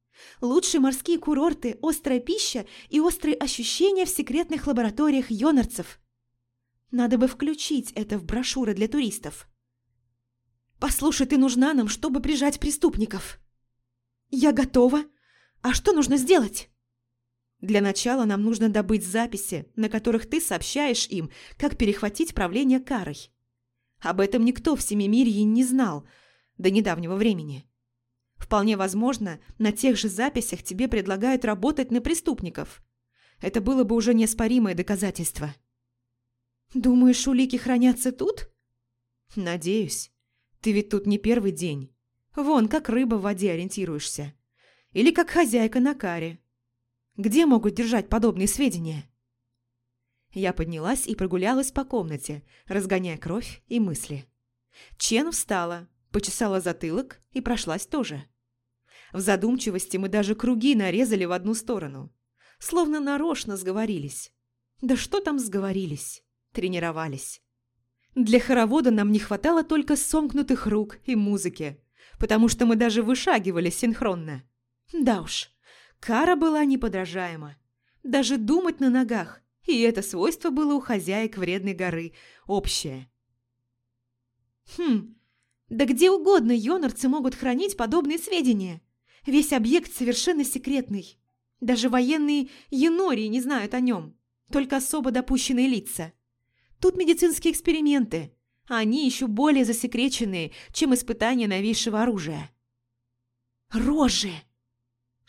Лучшие морские курорты, острая пища и острые ощущения в секретных лабораториях йонарцев. Надо бы включить это в брошюры для туристов. «Послушай, ты нужна нам, чтобы прижать преступников». «Я готова. А что нужно сделать?» «Для начала нам нужно добыть записи, на которых ты сообщаешь им, как перехватить правление карой. Об этом никто в Семимирье не знал до недавнего времени. Вполне возможно, на тех же записях тебе предлагают работать на преступников. Это было бы уже неоспоримое доказательство. Думаешь, улики хранятся тут? Надеюсь. Ты ведь тут не первый день. Вон, как рыба в воде ориентируешься. Или как хозяйка на каре. Где могут держать подобные сведения? Я поднялась и прогулялась по комнате, разгоняя кровь и мысли. Чен встала, почесала затылок и прошлась тоже. В задумчивости мы даже круги нарезали в одну сторону. Словно нарочно сговорились. Да что там сговорились? Тренировались. Для хоровода нам не хватало только сомкнутых рук и музыки, потому что мы даже вышагивали синхронно. Да уж, кара была неподражаема. Даже думать на ногах, и это свойство было у хозяек вредной горы общее. Хм, да где угодно йонарцы могут хранить подобные сведения. Весь объект совершенно секретный. Даже военные енории не знают о нем, только особо допущенные лица. Тут медицинские эксперименты, а они еще более засекреченные, чем испытания новейшего оружия. Рожи!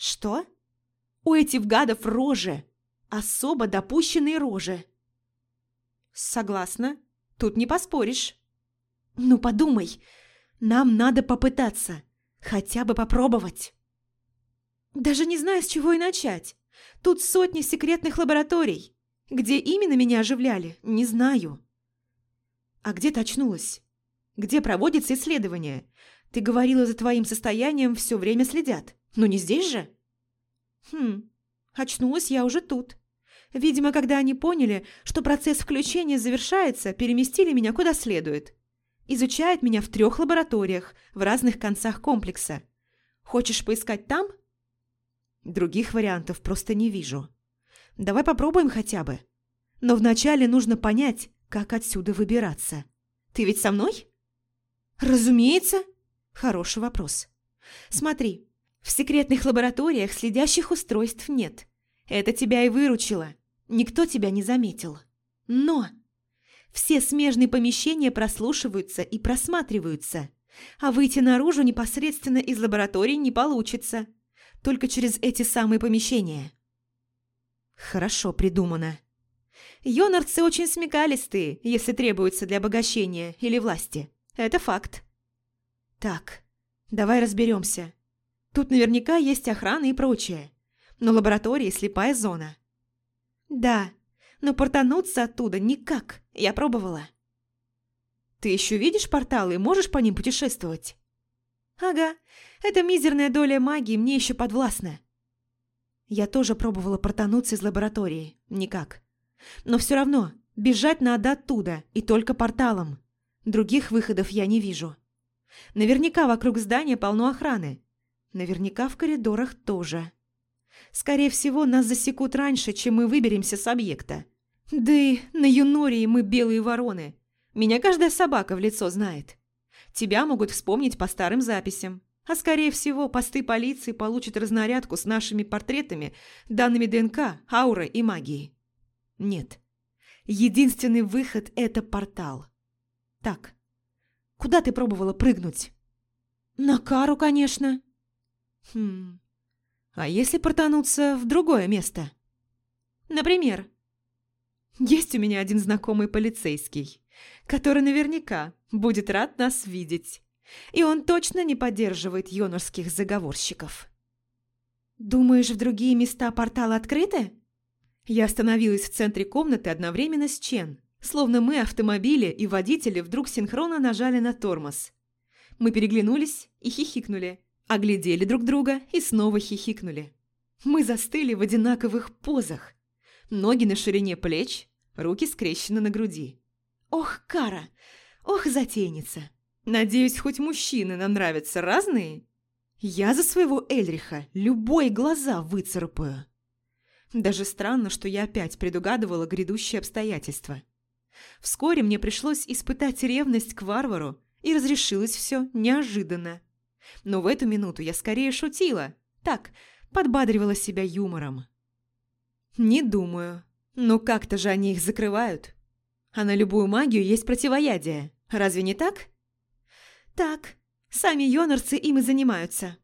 Что? У этих гадов рожи. Особо допущенные рожи. Согласна. Тут не поспоришь. Ну подумай, нам надо попытаться. Хотя бы попробовать. Даже не знаю, с чего и начать. Тут сотни секретных лабораторий. Где именно меня оживляли, не знаю. А где ты? Где проводится исследование? Ты говорила, за твоим состоянием все время следят. Но не здесь же? Хм, очнулась я уже тут. Видимо, когда они поняли, что процесс включения завершается, переместили меня куда следует. Изучают меня в трех лабораториях в разных концах комплекса. Хочешь поискать там? Других вариантов просто не вижу. Давай попробуем хотя бы. Но вначале нужно понять, как отсюда выбираться. Ты ведь со мной? Разумеется. Хороший вопрос. Смотри, в секретных лабораториях следящих устройств нет. Это тебя и выручило. Никто тебя не заметил. Но все смежные помещения прослушиваются и просматриваются, а выйти наружу непосредственно из лаборатории не получится. Только через эти самые помещения. Хорошо придумано. Йонарцы очень смекалистые, если требуется для обогащения или власти. Это факт. Так, давай разберемся. Тут наверняка есть охрана и прочее. Но лаборатория – слепая зона. Да, но портануться оттуда никак. Я пробовала. Ты еще видишь порталы и можешь по ним путешествовать? Ага, эта мизерная доля магии мне еще подвластна. Я тоже пробовала протонуться из лаборатории. Никак. Но все равно, бежать надо оттуда, и только порталом. Других выходов я не вижу. Наверняка вокруг здания полно охраны. Наверняка в коридорах тоже. Скорее всего, нас засекут раньше, чем мы выберемся с объекта. Да и на Юнории мы белые вороны. Меня каждая собака в лицо знает. Тебя могут вспомнить по старым записям. А скорее всего, посты полиции получат разнарядку с нашими портретами, данными ДНК, ауры и магии. Нет. Единственный выход – это портал. Так, куда ты пробовала прыгнуть? На кару, конечно. Хм. А если портануться в другое место? Например? Есть у меня один знакомый полицейский, который наверняка будет рад нас видеть. И он точно не поддерживает йонорских заговорщиков. «Думаешь, в другие места порталы открыты?» Я остановилась в центре комнаты одновременно с Чен, словно мы, автомобили и водители, вдруг синхронно нажали на тормоз. Мы переглянулись и хихикнули, оглядели друг друга и снова хихикнули. Мы застыли в одинаковых позах. Ноги на ширине плеч, руки скрещены на груди. «Ох, Кара! Ох, затейница!» Надеюсь, хоть мужчины нам нравятся разные? Я за своего Эльриха любой глаза выцарапаю. Даже странно, что я опять предугадывала грядущие обстоятельства. Вскоре мне пришлось испытать ревность к варвару, и разрешилось все неожиданно. Но в эту минуту я скорее шутила, так, подбадривала себя юмором. Не думаю. Но как-то же они их закрывают. А на любую магию есть противоядие. Разве не так? Так, сами йонарцы им и занимаются.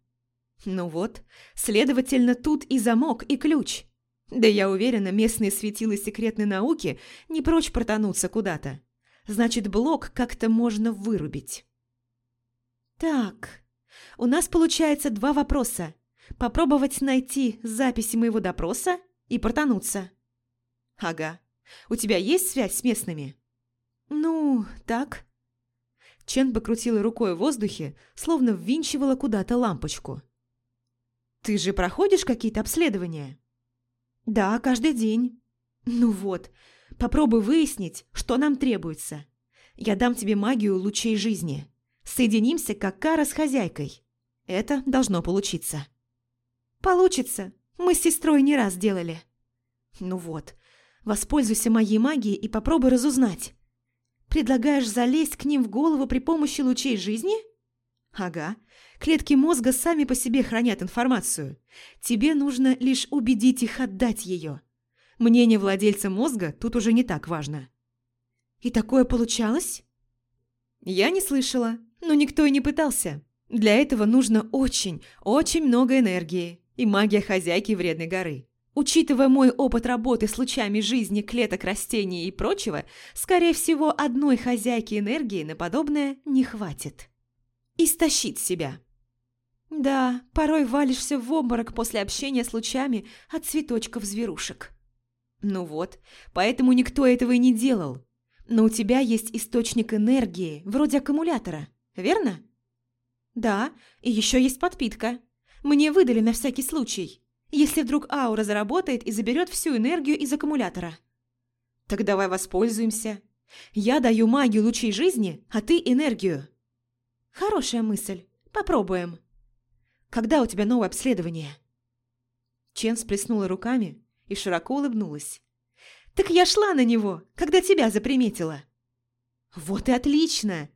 Ну вот, следовательно, тут и замок, и ключ. Да я уверена, местные светилы секретной науки не прочь протонуться куда-то. Значит, блок как-то можно вырубить. Так, у нас получается два вопроса. Попробовать найти записи моего допроса и протонуться. Ага. У тебя есть связь с местными? Ну, так. Чен покрутила рукой в воздухе, словно ввинчивала куда-то лампочку. «Ты же проходишь какие-то обследования?» «Да, каждый день. Ну вот, попробуй выяснить, что нам требуется. Я дам тебе магию лучей жизни. Соединимся, как Кара с хозяйкой. Это должно получиться. Получится. Мы с сестрой не раз делали. Ну вот, воспользуйся моей магией и попробуй разузнать. Предлагаешь залезть к ним в голову при помощи лучей жизни? Ага. Клетки мозга сами по себе хранят информацию. Тебе нужно лишь убедить их отдать ее. Мнение владельца мозга тут уже не так важно. И такое получалось? Я не слышала, но никто и не пытался. Для этого нужно очень, очень много энергии и магия хозяйки Вредной горы. Учитывая мой опыт работы с лучами жизни, клеток растений и прочего, скорее всего, одной хозяйки энергии на подобное не хватит. Истощить себя. Да, порой валишься в обморок после общения с лучами от цветочков-зверушек. Ну вот, поэтому никто этого и не делал. Но у тебя есть источник энергии, вроде аккумулятора, верно? Да, и еще есть подпитка. Мне выдали на всякий случай, если вдруг аура заработает и заберет всю энергию из аккумулятора. Так давай воспользуемся. Я даю магию лучей жизни, а ты энергию. Хорошая мысль. Попробуем. Когда у тебя новое обследование? Чен сплеснула руками и широко улыбнулась. «Так я шла на него, когда тебя заприметила». «Вот и отлично!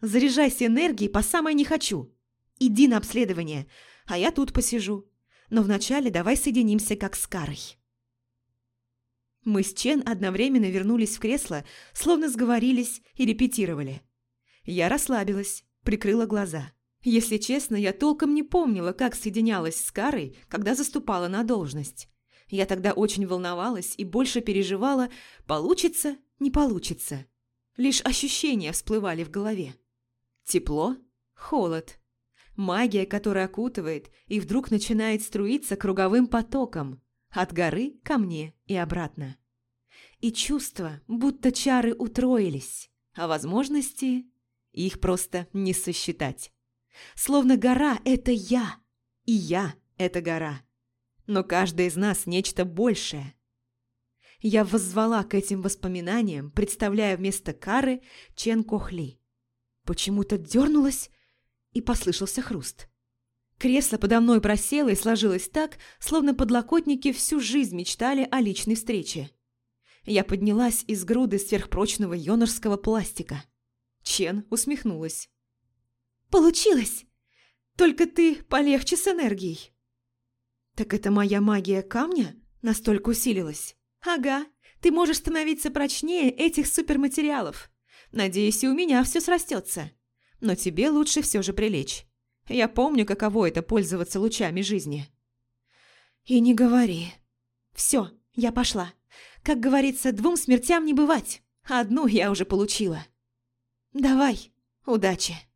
Заряжайся энергией по самой не хочу. Иди на обследование, а я тут посижу. Но вначале давай соединимся как с Карой». Мы с Чен одновременно вернулись в кресло, словно сговорились и репетировали. Я расслабилась, прикрыла глаза. Если честно, я толком не помнила, как соединялась с Карой, когда заступала на должность. Я тогда очень волновалась и больше переживала, получится, не получится. Лишь ощущения всплывали в голове. Тепло, холод. Магия, которая окутывает и вдруг начинает струиться круговым потоком. От горы ко мне и обратно. И чувство, будто чары утроились, а возможности их просто не сосчитать. Словно гора – это я, и я – это гора но каждый из нас нечто большее. Я воззвала к этим воспоминаниям, представляя вместо Кары Чен Кохли. Почему-то дернулась, и послышался хруст. Кресло подо мной просело и сложилось так, словно подлокотники всю жизнь мечтали о личной встрече. Я поднялась из груды сверхпрочного йонорского пластика. Чен усмехнулась. «Получилось! Только ты полегче с энергией!» «Так это моя магия камня настолько усилилась?» «Ага, ты можешь становиться прочнее этих суперматериалов. Надеюсь, и у меня все срастется. Но тебе лучше все же прилечь. Я помню, каково это пользоваться лучами жизни». «И не говори. Все, я пошла. Как говорится, двум смертям не бывать. Одну я уже получила. Давай, удачи».